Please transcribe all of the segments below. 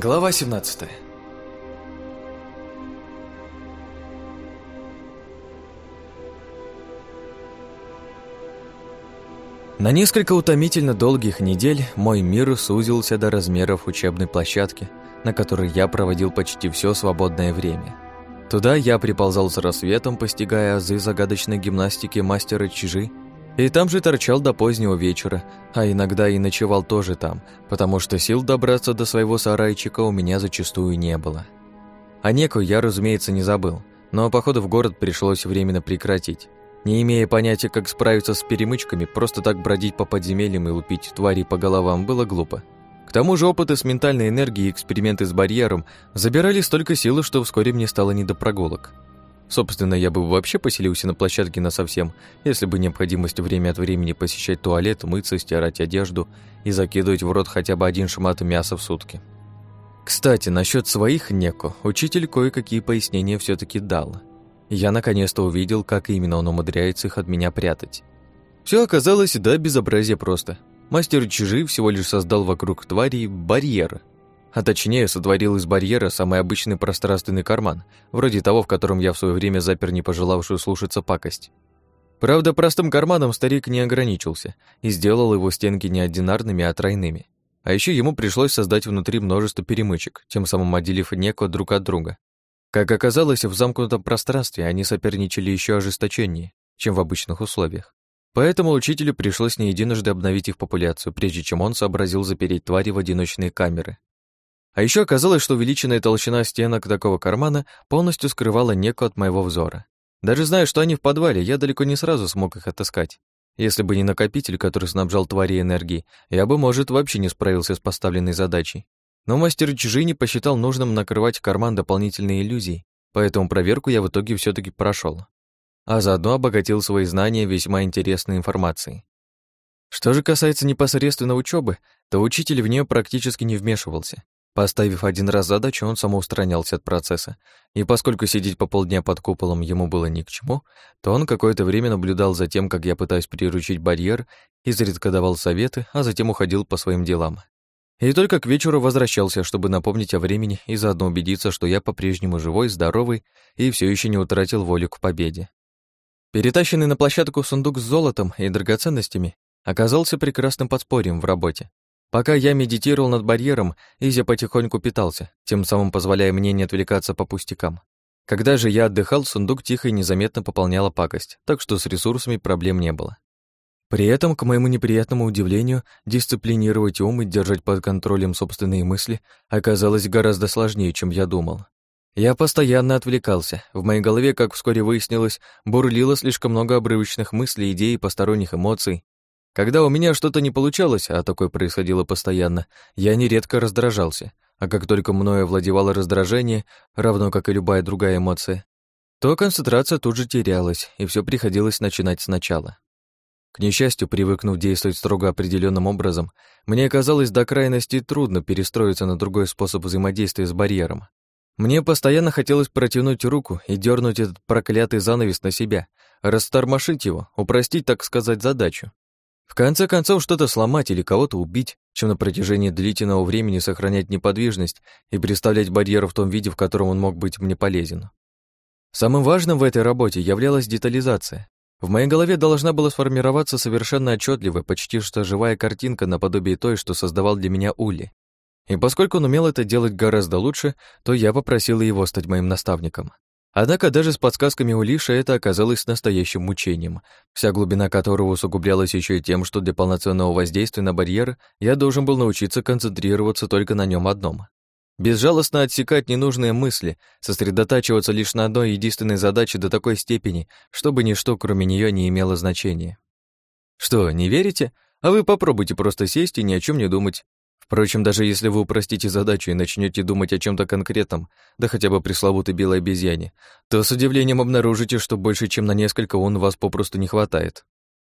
Глава 17 На несколько утомительно долгих недель мой мир сузился до размеров учебной площадки, на которой я проводил почти все свободное время. Туда я приползал с рассветом, постигая азы загадочной гимнастики мастера Чижи и там же торчал до позднего вечера, а иногда и ночевал тоже там, потому что сил добраться до своего сарайчика у меня зачастую не было. А неку я, разумеется, не забыл, но походу в город пришлось временно прекратить. Не имея понятия, как справиться с перемычками, просто так бродить по подземельям и лупить твари по головам было глупо. К тому же опыты с ментальной энергией и эксперименты с барьером забирали столько силы, что вскоре мне стало не до прогулок. Собственно, я бы вообще поселился на площадке насовсем, если бы необходимость время от времени посещать туалет, мыться, стирать одежду и закидывать в рот хотя бы один шмат мяса в сутки. Кстати, насчет своих неко учитель кое-какие пояснения все таки дал. Я наконец-то увидел, как именно он умудряется их от меня прятать. Все оказалось да, безобразия просто. Мастер Чижи всего лишь создал вокруг тварей барьер – а точнее, сотворил из барьера самый обычный пространственный карман, вроде того, в котором я в свое время запер не пожелавшую слушаться пакость. Правда, простым карманом старик не ограничился и сделал его стенки не одинарными, а тройными. А еще ему пришлось создать внутри множество перемычек, тем самым отделив неко друг от друга. Как оказалось, в замкнутом пространстве они соперничали еще ожесточеннее, чем в обычных условиях. Поэтому учителю пришлось не единожды обновить их популяцию, прежде чем он сообразил запереть твари в одиночные камеры. А еще оказалось, что увеличенная толщина стенок такого кармана полностью скрывала неку от моего взора. Даже зная, что они в подвале, я далеко не сразу смог их отыскать. Если бы не накопитель, который снабжал твари энергии, я бы, может, вообще не справился с поставленной задачей. Но мастер чужи не посчитал нужным накрывать карман дополнительной иллюзией, поэтому проверку я в итоге все таки прошел, А заодно обогатил свои знания весьма интересной информацией. Что же касается непосредственно учебы, то учитель в нее практически не вмешивался, Поставив один раз задачу, он самоустранялся от процесса, и поскольку сидеть по полдня под куполом ему было ни к чему, то он какое-то время наблюдал за тем, как я пытаюсь приручить барьер, изредка давал советы, а затем уходил по своим делам. И только к вечеру возвращался, чтобы напомнить о времени и заодно убедиться, что я по-прежнему живой, здоровый и все еще не утратил волю к победе. Перетащенный на площадку сундук с золотом и драгоценностями оказался прекрасным подспорьем в работе. Пока я медитировал над барьером, Изя потихоньку питался, тем самым позволяя мне не отвлекаться по пустякам. Когда же я отдыхал, сундук тихо и незаметно пополняла пакость, так что с ресурсами проблем не было. При этом, к моему неприятному удивлению, дисциплинировать ум и держать под контролем собственные мысли оказалось гораздо сложнее, чем я думал. Я постоянно отвлекался. В моей голове, как вскоре выяснилось, бурлило слишком много обрывочных мыслей, идей и посторонних эмоций, когда у меня что-то не получалось, а такое происходило постоянно, я нередко раздражался, а как только мною овладевало раздражение, равно как и любая другая эмоция, то концентрация тут же терялась, и все приходилось начинать сначала. К несчастью, привыкнув действовать строго определенным образом, мне оказалось до крайности трудно перестроиться на другой способ взаимодействия с барьером. Мне постоянно хотелось протянуть руку и дернуть этот проклятый занавес на себя, растормошить его, упростить, так сказать, задачу. В конце концов, что-то сломать или кого-то убить, чем на протяжении длительного времени сохранять неподвижность и представлять барьер в том виде, в котором он мог быть мне полезен. Самым важным в этой работе являлась детализация. В моей голове должна была сформироваться совершенно отчетливая, почти что живая картинка наподобие той, что создавал для меня Ули. И поскольку он умел это делать гораздо лучше, то я попросила его стать моим наставником. Однако даже с подсказками у Лиши это оказалось настоящим мучением, вся глубина которого усугублялась еще и тем, что для полноценного воздействия на барьер я должен был научиться концентрироваться только на нем одном. Безжалостно отсекать ненужные мысли, сосредотачиваться лишь на одной единственной задаче до такой степени, чтобы ничто кроме нее не имело значения. Что, не верите? А вы попробуйте просто сесть и ни о чем не думать, Впрочем, даже если вы упростите задачу и начнете думать о чем то конкретном, да хотя бы пресловутой белой обезьяне, то с удивлением обнаружите, что больше, чем на несколько он вас попросту не хватает.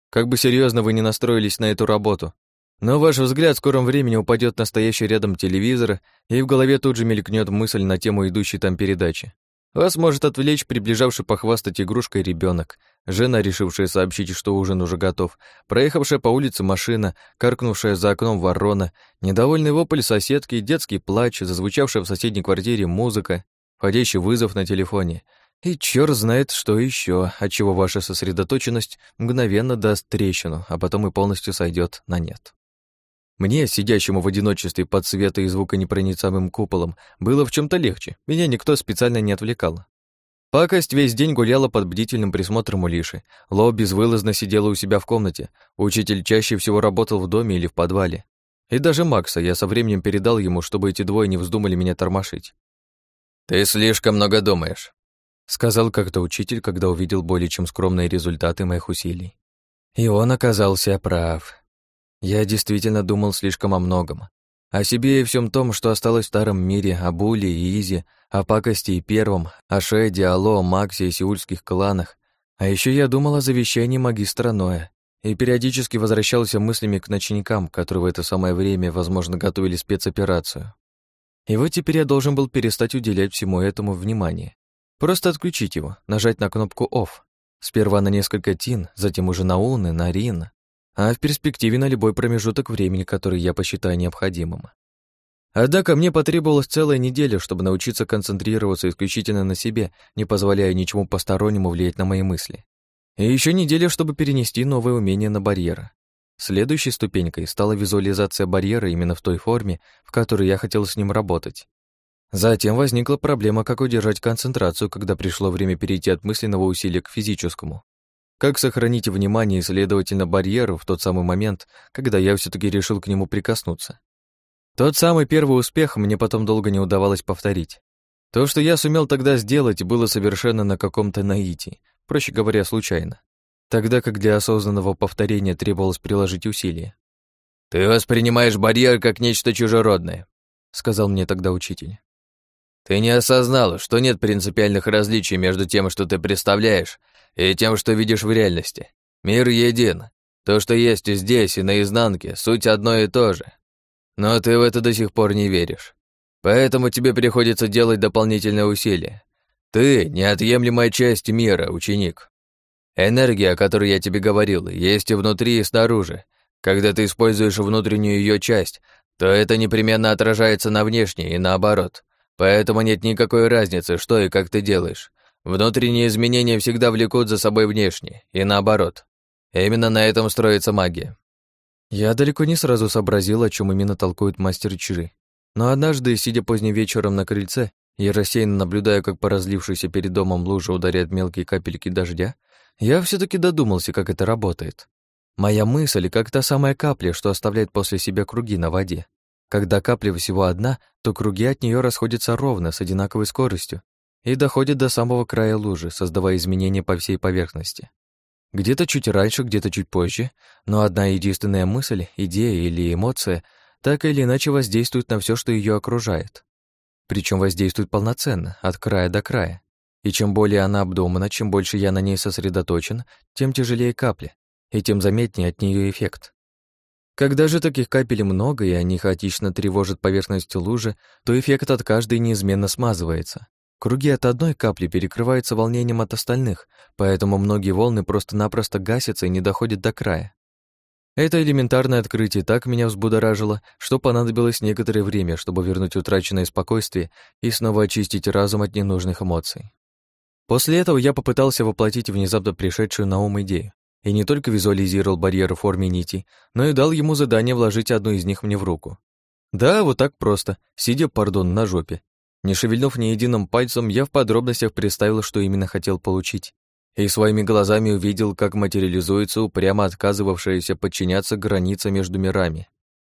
Как бы серьезно вы ни настроились на эту работу, но ваш взгляд в скором времени упадет на стоящий рядом телевизор, и в голове тут же мелькнет мысль на тему идущей там передачи. Вас может отвлечь приближавший похвастать игрушкой ребенок, жена, решившая сообщить, что ужин уже готов, проехавшая по улице машина, каркнувшая за окном ворона, недовольный вопль соседки, детский плач, зазвучавшая в соседней квартире музыка, входящий вызов на телефоне. И черт знает, что еще, отчего ваша сосредоточенность мгновенно даст трещину, а потом и полностью сойдет на нет. Мне, сидящему в одиночестве под света и звуконепроницаемым куполом, было в чем то легче, меня никто специально не отвлекал. Пакость весь день гуляла под бдительным присмотром у Лиши. Ло безвылазно сидела у себя в комнате. Учитель чаще всего работал в доме или в подвале. И даже Макса я со временем передал ему, чтобы эти двое не вздумали меня тормошить. «Ты слишком много думаешь», — сказал как-то учитель, когда увидел более чем скромные результаты моих усилий. И он оказался прав. Я действительно думал слишком о многом. О себе и всем том, что осталось в старом мире, о Буле и Изе, о Пакости и Первом, о Шеде, Алло, Максе и сеульских кланах. А еще я думал о завещании магистра Ноя и периодически возвращался мыслями к ночникам, которые в это самое время, возможно, готовили спецоперацию. И вот теперь я должен был перестать уделять всему этому внимание. Просто отключить его, нажать на кнопку «Off». Сперва на несколько тин, затем уже на уны, на рин, а в перспективе на любой промежуток времени, который я посчитаю необходимым. Однако мне потребовалась целая неделя, чтобы научиться концентрироваться исключительно на себе, не позволяя ничему постороннему влиять на мои мысли. И еще неделя, чтобы перенести новые умения на барьеры. Следующей ступенькой стала визуализация барьера именно в той форме, в которой я хотел с ним работать. Затем возникла проблема, как удержать концентрацию, когда пришло время перейти от мысленного усилия к физическому. Как сохранить внимание и, следовательно, барьер в тот самый момент, когда я все таки решил к нему прикоснуться? Тот самый первый успех мне потом долго не удавалось повторить. То, что я сумел тогда сделать, было совершенно на каком-то наитии, проще говоря, случайно. Тогда как для осознанного повторения требовалось приложить усилия. «Ты воспринимаешь барьер как нечто чужеродное», — сказал мне тогда учитель. «Ты не осознал, что нет принципиальных различий между тем, что ты представляешь, и тем, что видишь в реальности. Мир един. То, что есть здесь и наизнанке, суть одно и то же. Но ты в это до сих пор не веришь. Поэтому тебе приходится делать дополнительные усилия. Ты — неотъемлемая часть мира, ученик. Энергия, о которой я тебе говорил, есть и внутри, и снаружи. Когда ты используешь внутреннюю ее часть, то это непременно отражается на внешней и наоборот. Поэтому нет никакой разницы, что и как ты делаешь. Внутренние изменения всегда влекут за собой внешние, и наоборот. Именно на этом строится магия. Я далеко не сразу сообразил, о чем именно толкует мастер Чжи. Но однажды, сидя поздним вечером на крыльце и рассеянно наблюдая, как по разлившейся перед домом луже ударяют мелкие капельки дождя, я все таки додумался, как это работает. Моя мысль как та самая капля, что оставляет после себя круги на воде. Когда капля всего одна, то круги от нее расходятся ровно, с одинаковой скоростью, и доходит до самого края лужи, создавая изменения по всей поверхности. Где-то чуть раньше, где-то чуть позже, но одна единственная мысль, идея или эмоция так или иначе воздействует на все, что ее окружает. Причем воздействует полноценно, от края до края. И чем более она обдумана, чем больше я на ней сосредоточен, тем тяжелее капля, и тем заметнее от нее эффект. Когда же таких капель много, и они хаотично тревожат поверхность лужи, то эффект от каждой неизменно смазывается. Круги от одной капли перекрываются волнением от остальных, поэтому многие волны просто-напросто гасятся и не доходят до края. Это элементарное открытие так меня взбудоражило, что понадобилось некоторое время, чтобы вернуть утраченное спокойствие и снова очистить разум от ненужных эмоций. После этого я попытался воплотить внезапно пришедшую на ум идею, и не только визуализировал барьер в форме нити, но и дал ему задание вложить одну из них мне в руку. Да, вот так просто, сидя, пардон, на жопе, не шевельнув ни единым пальцем, я в подробностях представил, что именно хотел получить. И своими глазами увидел, как материализуется упрямо отказывавшаяся подчиняться граница между мирами.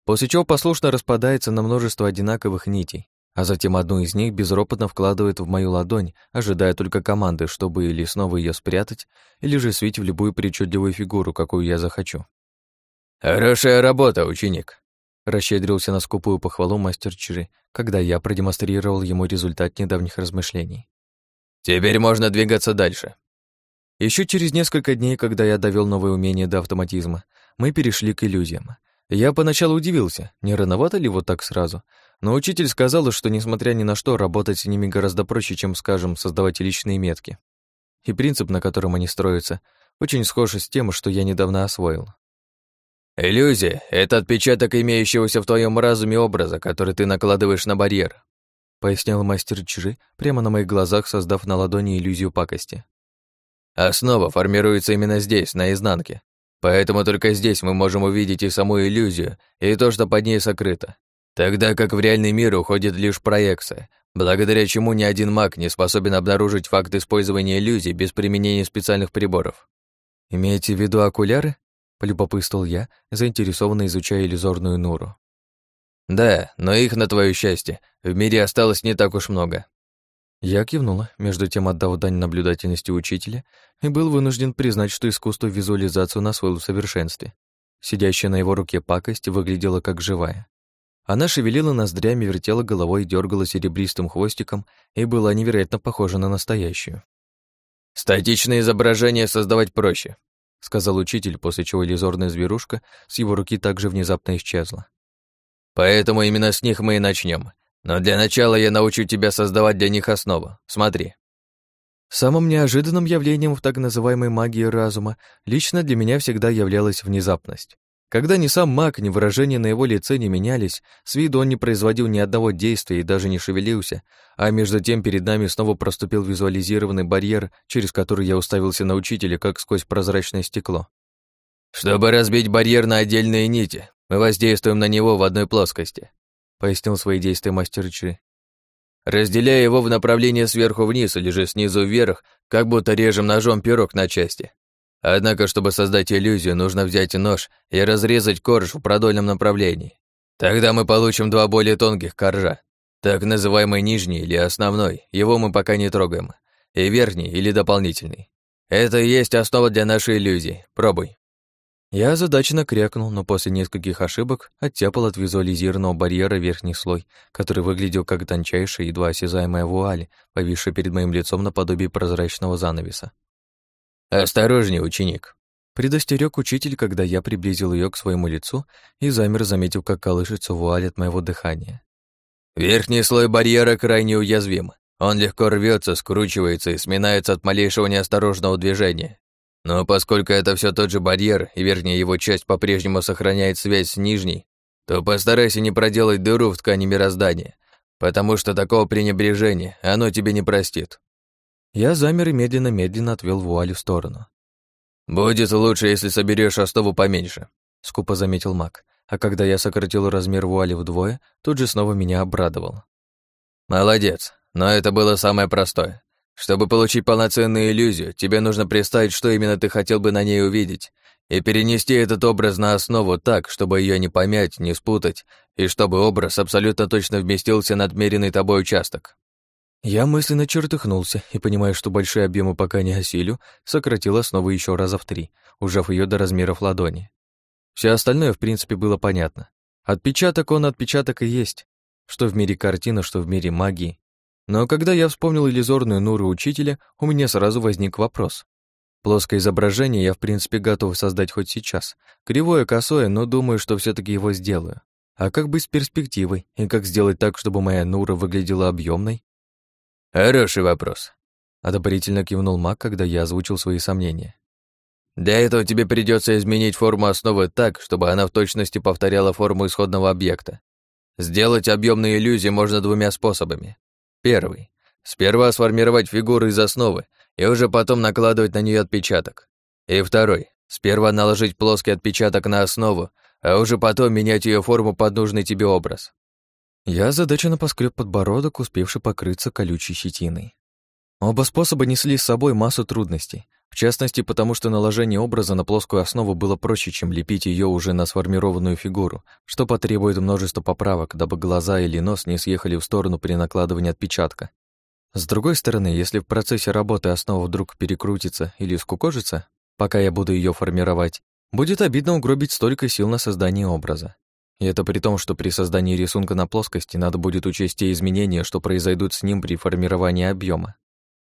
После чего послушно распадается на множество одинаковых нитей, а затем одну из них безропотно вкладывает в мою ладонь, ожидая только команды, чтобы или снова ее спрятать, или же свить в любую причудливую фигуру, какую я захочу. «Хорошая работа, ученик!» Расщедрился на скупую похвалу мастер Чжи, когда я продемонстрировал ему результат недавних размышлений. «Теперь можно двигаться дальше». Еще через несколько дней, когда я довел новое умение до автоматизма, мы перешли к иллюзиям. Я поначалу удивился, не рановато ли вот так сразу, но учитель сказал, что, несмотря ни на что, работать с ними гораздо проще, чем, скажем, создавать личные метки. И принцип, на котором они строятся, очень схож с тем, что я недавно освоил. «Иллюзия — это отпечаток имеющегося в твоем разуме образа, который ты накладываешь на барьер», пояснял мастер Чжи, прямо на моих глазах создав на ладони иллюзию пакости. «Основа формируется именно здесь, на изнанке. Поэтому только здесь мы можем увидеть и саму иллюзию, и то, что под ней сокрыто. Тогда как в реальный мир уходит лишь проекция, благодаря чему ни один маг не способен обнаружить факт использования иллюзий без применения специальных приборов. «Имеете в виду окуляры?» — полюбопытствовал я, заинтересованно изучая иллюзорную нуру. «Да, но их, на твое счастье, в мире осталось не так уж много». Я кивнула, между тем отдав дань наблюдательности учителя, и был вынужден признать, что искусство визуализации у нас в совершенстве. Сидящая на его руке пакость выглядела как живая. Она шевелила ноздрями, вертела головой, дергала серебристым хвостиком и была невероятно похожа на настоящую. «Статичное изображение создавать проще», — сказал учитель, после чего иллюзорная зверушка с его руки также внезапно исчезла. «Поэтому именно с них мы и начнем. Но для начала я научу тебя создавать для них основу. Смотри». Самым неожиданным явлением в так называемой магии разума лично для меня всегда являлась внезапность. Когда ни сам маг, ни выражения на его лице не менялись, с виду он не производил ни одного действия и даже не шевелился, а между тем перед нами снова проступил визуализированный барьер, через который я уставился на учителя, как сквозь прозрачное стекло. «Чтобы разбить барьер на отдельные нити, мы воздействуем на него в одной плоскости», пояснил свои действия мастер Чи. «Разделяя его в направление сверху вниз или же снизу вверх, как будто режем ножом пирог на части. Однако, чтобы создать иллюзию, нужно взять нож и разрезать корж в продольном направлении. Тогда мы получим два более тонких коржа. Так называемый нижний или основной, его мы пока не трогаем. И верхний или дополнительный. Это и есть основа для нашей иллюзии. Пробуй. Я озадаченно крякнул, но после нескольких ошибок оттяпал от визуализированного барьера верхний слой, который выглядел как тончайшая, едва осязаемая вуаль, повисшая перед моим лицом наподобие прозрачного занавеса. «Осторожней, ученик!» Предостерег учитель, когда я приблизил ее к своему лицу и замер, заметив, как колышется вуаль от моего дыхания. «Верхний слой барьера крайне уязвим. Он легко рвется, скручивается и сминается от малейшего неосторожного движения. Но поскольку это все тот же барьер, и верхняя его часть по-прежнему сохраняет связь с нижней, то постарайся не проделать дыру в ткани мироздания, потому что такого пренебрежения оно тебе не простит. Я замер и медленно-медленно отвел вуаль в сторону. «Будет лучше, если соберешь основу поменьше», — скупо заметил маг, а когда я сократил размер вуали вдвое, тут же снова меня обрадовал. «Молодец, но это было самое простое. Чтобы получить полноценную иллюзию, тебе нужно представить, что именно ты хотел бы на ней увидеть, и перенести этот образ на основу так, чтобы ее не помять, не спутать, и чтобы образ абсолютно точно вместился на отмеренный тобой участок. Я мысленно чертыхнулся и, понимая, что большие объемы пока не осилю, сократил основу еще раза в три, ужав ее до размеров ладони. Все остальное, в принципе, было понятно. Отпечаток он отпечаток и есть, что в мире картина, что в мире магии. Но когда я вспомнил иллюзорную нуру учителя, у меня сразу возник вопрос. Плоское изображение я, в принципе, готов создать хоть сейчас. Кривое, косое, но думаю, что все таки его сделаю. А как быть с перспективой? И как сделать так, чтобы моя нура выглядела объемной? «Хороший вопрос», — одобрительно кивнул маг, когда я озвучил свои сомнения. «Для этого тебе придется изменить форму основы так, чтобы она в точности повторяла форму исходного объекта. Сделать объемные иллюзии можно двумя способами. Первый. Сперва сформировать фигуру из основы и уже потом накладывать на нее отпечаток. И второй. Сперва наложить плоский отпечаток на основу, а уже потом менять ее форму под нужный тебе образ. Я задаченно поскреб подбородок, успевший покрыться колючей щетиной. Оба способа несли с собой массу трудностей, в частности, потому что наложение образа на плоскую основу было проще, чем лепить ее уже на сформированную фигуру, что потребует множества поправок, дабы глаза или нос не съехали в сторону при накладывании отпечатка. С другой стороны, если в процессе работы основа вдруг перекрутится или скукожится, пока я буду ее формировать, будет обидно угробить столько сил на создание образа. И это при том, что при создании рисунка на плоскости надо будет учесть те изменения, что произойдут с ним при формировании объема.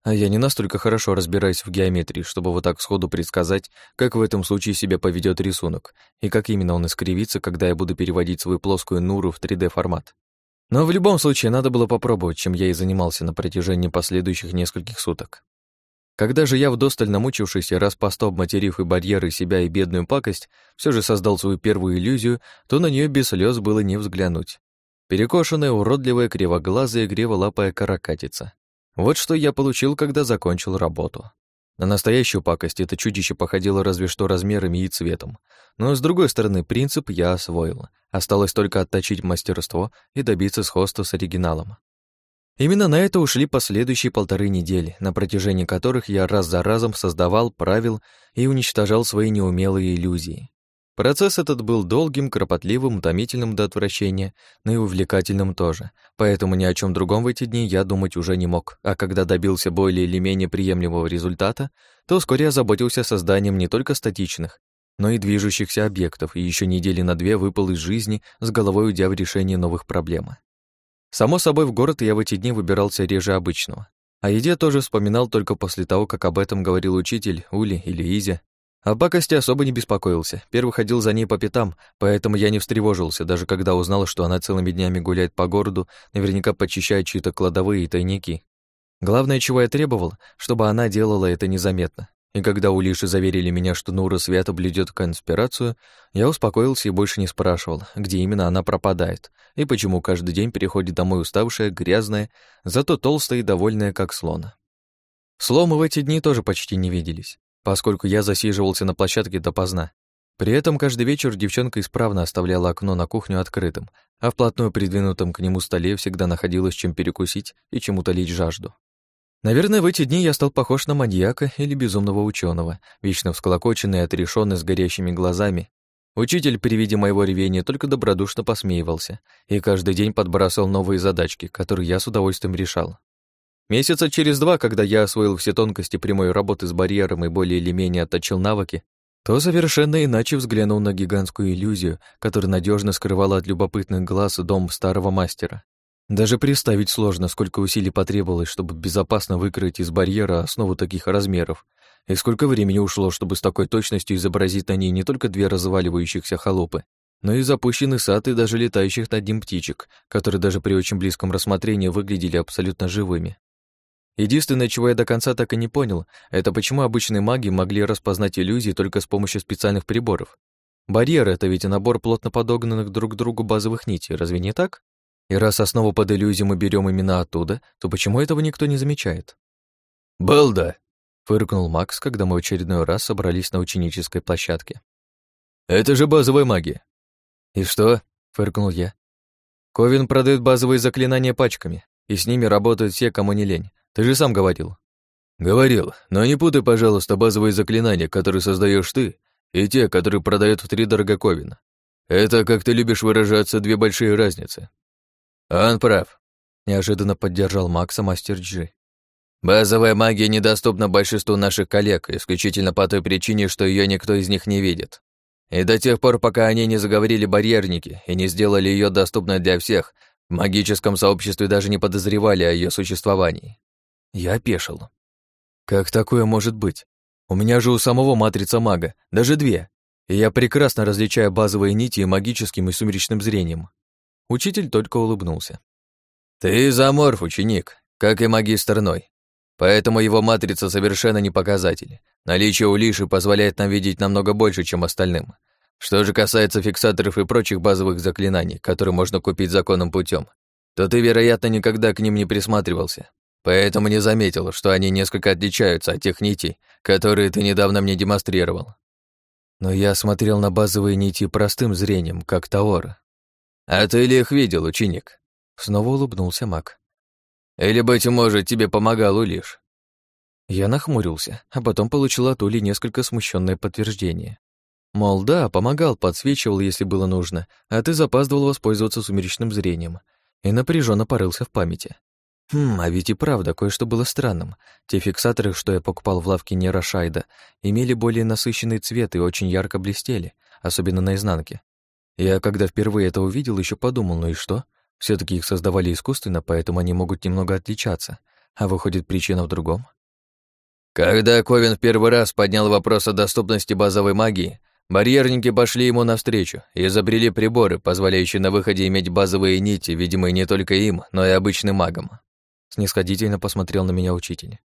А я не настолько хорошо разбираюсь в геометрии, чтобы вот так сходу предсказать, как в этом случае себя поведет рисунок, и как именно он искривится, когда я буду переводить свою плоскую нуру в 3D-формат. Но в любом случае надо было попробовать, чем я и занимался на протяжении последующих нескольких суток. Когда же я, вдосталь намучившись раз по сто обматерив и барьеры себя, и бедную пакость, все же создал свою первую иллюзию, то на нее без слез было не взглянуть. Перекошенная, уродливая, кривоглазая, греволапая каракатица. Вот что я получил, когда закончил работу. На настоящую пакость это чудище походило разве что размерами и цветом. Но, с другой стороны, принцип я освоил. Осталось только отточить мастерство и добиться сходства с оригиналом. Именно на это ушли последующие полторы недели, на протяжении которых я раз за разом создавал, правил и уничтожал свои неумелые иллюзии. Процесс этот был долгим, кропотливым, утомительным до отвращения, но и увлекательным тоже, поэтому ни о чем другом в эти дни я думать уже не мог, а когда добился более или менее приемлемого результата, то вскоре озаботился созданием не только статичных, но и движущихся объектов, и еще недели на две выпал из жизни, с головой уйдя в решение новых проблем. Само собой, в город я в эти дни выбирался реже обычного. О еде тоже вспоминал только после того, как об этом говорил учитель Ули или Изя, о пакости особо не беспокоился. Первый ходил за ней по пятам, поэтому я не встревожился, даже когда узнал, что она целыми днями гуляет по городу, наверняка почищая чьи-то кладовые и тайники. Главное, чего я требовал, чтобы она делала это незаметно. И когда у Лиши заверили меня, что Нура свято блюдет конспирацию, я успокоился и больше не спрашивал, где именно она пропадает, и почему каждый день переходит домой уставшая, грязная, зато толстая и довольная, как слона. Сломы в эти дни тоже почти не виделись поскольку я засиживался на площадке допоздна. При этом каждый вечер девчонка исправно оставляла окно на кухню открытым, а вплотную придвинутом к нему столе всегда находилось чем перекусить и чему утолить жажду. Наверное, в эти дни я стал похож на маньяка или безумного ученого, вечно всколокоченный и отрешенный с горящими глазами. Учитель при виде моего ревения только добродушно посмеивался и каждый день подбрасывал новые задачки, которые я с удовольствием решал. Месяца через два, когда я освоил все тонкости прямой работы с барьером и более или менее отточил навыки, то совершенно иначе взглянул на гигантскую иллюзию, которая надежно скрывала от любопытных глаз дом старого мастера. Даже представить сложно, сколько усилий потребовалось, чтобы безопасно выкроить из барьера основу таких размеров, и сколько времени ушло, чтобы с такой точностью изобразить на ней не только две разваливающихся холопы, но и запущенный сад и даже летающих над ним птичек, которые даже при очень близком рассмотрении выглядели абсолютно живыми. Единственное, чего я до конца так и не понял, это почему обычные маги могли распознать иллюзии только с помощью специальных приборов. Барьер — это ведь набор плотно подогнанных друг к другу базовых нитей, разве не так? И раз основу под иллюзию мы берем именно оттуда, то почему этого никто не замечает? «Балда!» — фыркнул Макс, когда мы в очередной раз собрались на ученической площадке. «Это же базовая магия!» «И что?» — фыркнул я. «Ковин продает базовые заклинания пачками, и с ними работают все, кому не лень. Ты же сам говорил. Говорил, но не путай, пожалуйста, базовые заклинания, которые создаешь ты, и те, которые продают в три дорогоковина. Это, как ты любишь выражаться, две большие разницы. Он прав. Неожиданно поддержал Макса мастер Джи. Базовая магия недоступна большинству наших коллег, исключительно по той причине, что ее никто из них не видит. И до тех пор, пока они не заговорили барьерники и не сделали ее доступной для всех, в магическом сообществе даже не подозревали о ее существовании. Я опешил. Как такое может быть? У меня же у самого матрица мага, даже две. И я прекрасно различаю базовые нити магическим и сумеречным зрением. Учитель только улыбнулся. Ты заморф, ученик, как и магистр Ной. Поэтому его матрица совершенно не показатель. Наличие у Лиши позволяет нам видеть намного больше, чем остальным. Что же касается фиксаторов и прочих базовых заклинаний, которые можно купить законным путем, то ты, вероятно, никогда к ним не присматривался, Поэтому не заметил, что они несколько отличаются от тех нитей, которые ты недавно мне демонстрировал. Но я смотрел на базовые нити простым зрением, как Таора. А ты ли их видел, ученик? Снова улыбнулся маг. Или, быть может, тебе помогал Улиш? Я нахмурился, а потом получил от Ули несколько смущенное подтверждение. Мол, да, помогал, подсвечивал, если было нужно, а ты запаздывал воспользоваться сумеречным зрением и напряженно порылся в памяти. Хм, а ведь и правда, кое-что было странным. Те фиксаторы, что я покупал в лавке Нейрошайда, имели более насыщенный цвет и очень ярко блестели, особенно на изнанке. Я, когда впервые это увидел, еще подумал, ну и что? все таки их создавали искусственно, поэтому они могут немного отличаться. А выходит, причина в другом? Когда Ковин в первый раз поднял вопрос о доступности базовой магии, барьерники пошли ему навстречу и изобрели приборы, позволяющие на выходе иметь базовые нити, видимые не только им, но и обычным магам. Снисходительно посмотрел на меня учитель.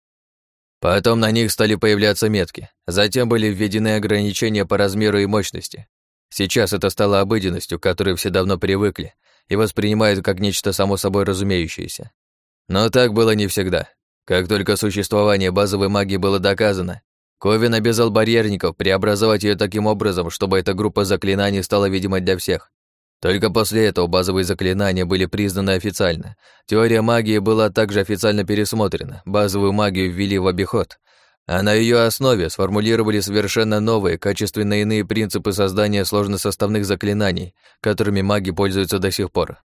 Потом на них стали появляться метки. Затем были введены ограничения по размеру и мощности. Сейчас это стало обыденностью, к которой все давно привыкли и воспринимают как нечто само собой разумеющееся. Но так было не всегда. Как только существование базовой магии было доказано, Ковин обязал барьерников преобразовать ее таким образом, чтобы эта группа заклинаний стала видимой для всех. Только после этого базовые заклинания были признаны официально. Теория магии была также официально пересмотрена, базовую магию ввели в обиход, а на ее основе сформулировали совершенно новые, качественно иные принципы создания сложносоставных заклинаний, которыми маги пользуются до сих пор.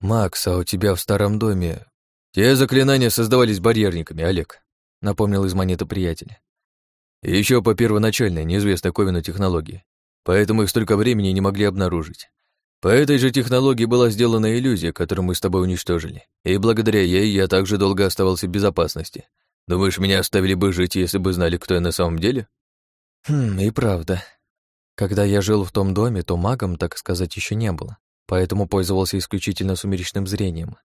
«Макс, а у тебя в старом доме...» «Те заклинания создавались барьерниками, Олег», — напомнил из монеты приятеля. Еще по первоначальной, неизвестной Ковину технологии, поэтому их столько времени не могли обнаружить. По этой же технологии была сделана иллюзия, которую мы с тобой уничтожили, и благодаря ей я также долго оставался в безопасности. Думаешь, меня оставили бы жить, если бы знали, кто я на самом деле? Хм, и правда. Когда я жил в том доме, то магом, так сказать, еще не было, поэтому пользовался исключительно сумеречным зрением.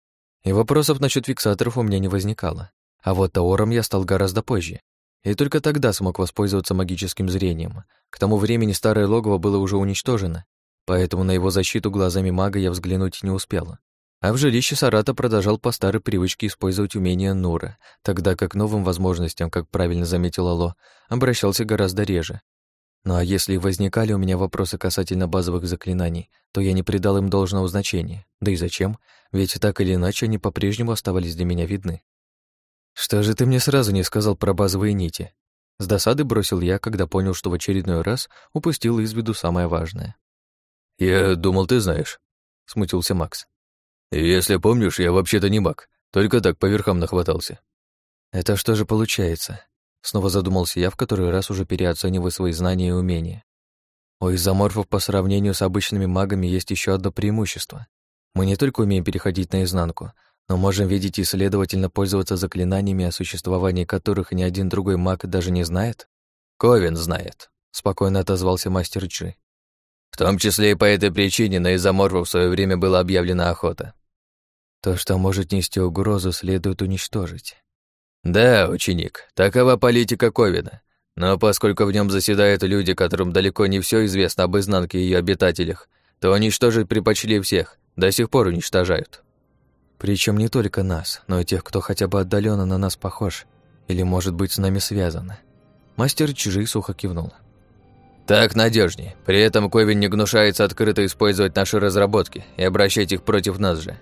И вопросов насчет фиксаторов у меня не возникало. А вот таором я стал гораздо позже. И только тогда смог воспользоваться магическим зрением. К тому времени старое логово было уже уничтожено, поэтому на его защиту глазами мага я взглянуть не успела. А в жилище Сарата продолжал по старой привычке использовать умения Нура, тогда как новым возможностям, как правильно заметил Алло, обращался гораздо реже. Ну а если возникали у меня вопросы касательно базовых заклинаний, то я не придал им должного значения. Да и зачем? Ведь так или иначе они по-прежнему оставались для меня видны. «Что же ты мне сразу не сказал про базовые нити?» С досады бросил я, когда понял, что в очередной раз упустил из виду самое важное. «Я думал, ты знаешь», — смутился Макс. «Если помнишь, я вообще-то не маг, только так по верхам нахватался». «Это что же получается?» Снова задумался я, в который раз уже переоценивая свои знания и умения. У изоморфов по сравнению с обычными магами есть еще одно преимущество. Мы не только умеем переходить наизнанку, но можем видеть и, следовательно, пользоваться заклинаниями, о существовании которых ни один другой маг даже не знает. «Ковен знает», — спокойно отозвался мастер Джи. В том числе и по этой причине на изоморфов в свое время была объявлена охота. То, что может нести угрозу, следует уничтожить. Да, ученик, такова политика Ковина. Но поскольку в нем заседают люди, которым далеко не все известно об изнанке и ее обитателях, то уничтожить предпочли всех, до сих пор уничтожают. Причем не только нас, но и тех, кто хотя бы отдаленно на нас похож или, может быть, с нами связан. Мастер Чжи сухо кивнул. Так надежнее. При этом Ковин не гнушается открыто использовать наши разработки и обращать их против нас же.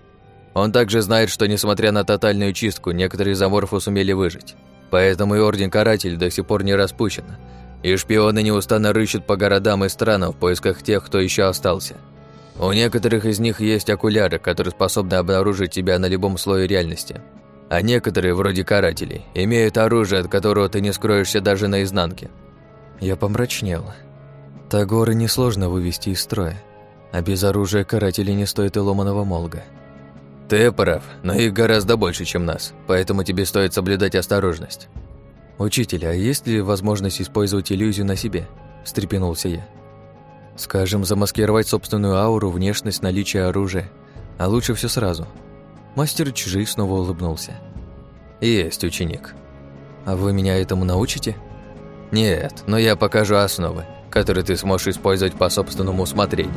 Он также знает, что несмотря на тотальную чистку, некоторые заморфы сумели выжить. Поэтому и Орден Каратель до сих пор не распущен. И шпионы неустанно рыщут по городам и странам в поисках тех, кто еще остался. У некоторых из них есть окуляры, которые способны обнаружить тебя на любом слое реальности. А некоторые, вроде карателей, имеют оружие, от которого ты не скроешься даже наизнанке. Я помрачнел. Тагоры несложно вывести из строя, а без оружия каратели не стоит и ломаного молга. Ты прав, но их гораздо больше, чем нас, поэтому тебе стоит соблюдать осторожность. Учитель, а есть ли возможность использовать иллюзию на себе? встрепенулся я. Скажем, замаскировать собственную ауру, внешность, наличие оружия, а лучше все сразу. Мастер Чжи снова улыбнулся. Есть, ученик. А вы меня этому научите? Нет, но я покажу основы которые ты сможешь использовать по собственному усмотрению.